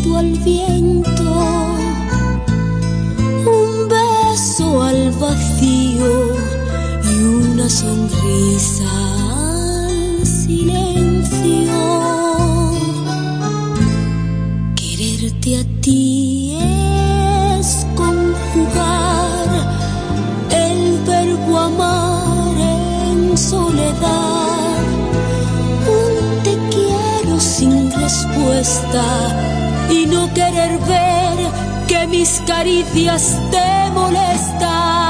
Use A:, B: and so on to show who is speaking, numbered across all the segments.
A: al viento, un beso al vacío y una sonrisa al silencio. Quererte a ti es conjugar el verbo amar en soledad. Un te quiero sin respuesta y no querer ver que mis caricias te molestan.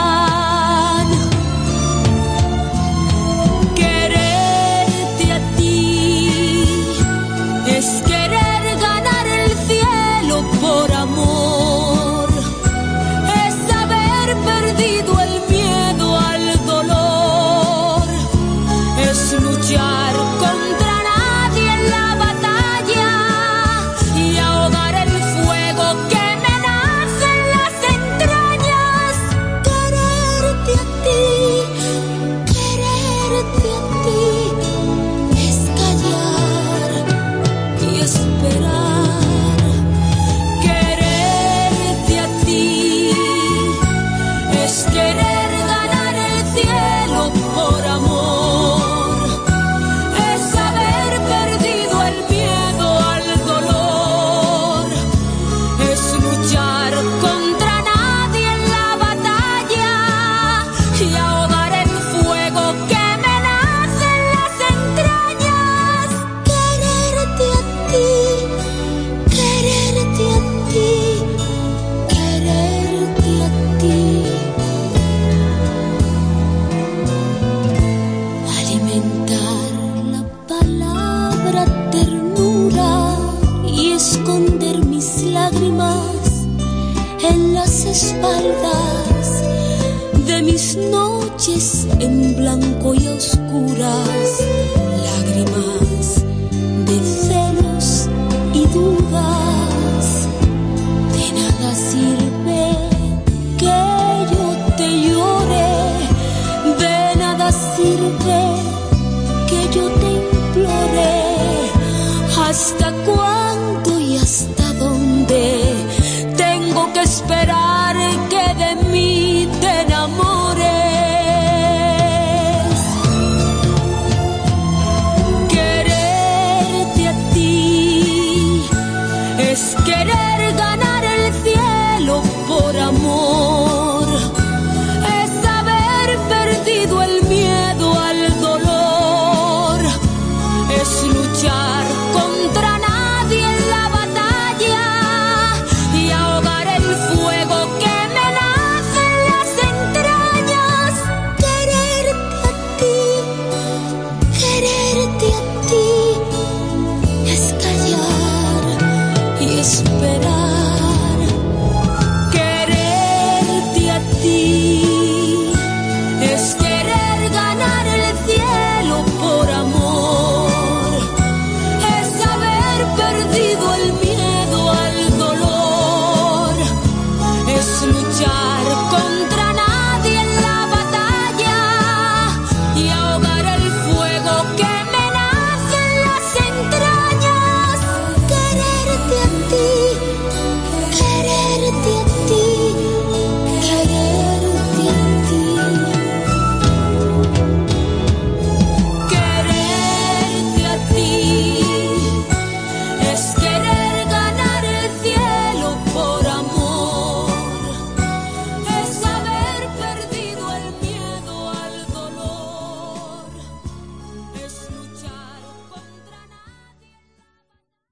A: Ternura y esconder mis lágrimas en las espaldas de mis noches en blanco y oscuras, lágrimas de celos y dudas. De nada sirve que yo te llore, de nada sirve que yo te implore. ¿Hasta cuándo y hasta dónde tengo que esperar que de mí te enamores? Quererte a ti es querer ganar el cielo por amor, es haber perdido el miedo al dolor, es luchar.